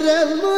amarelo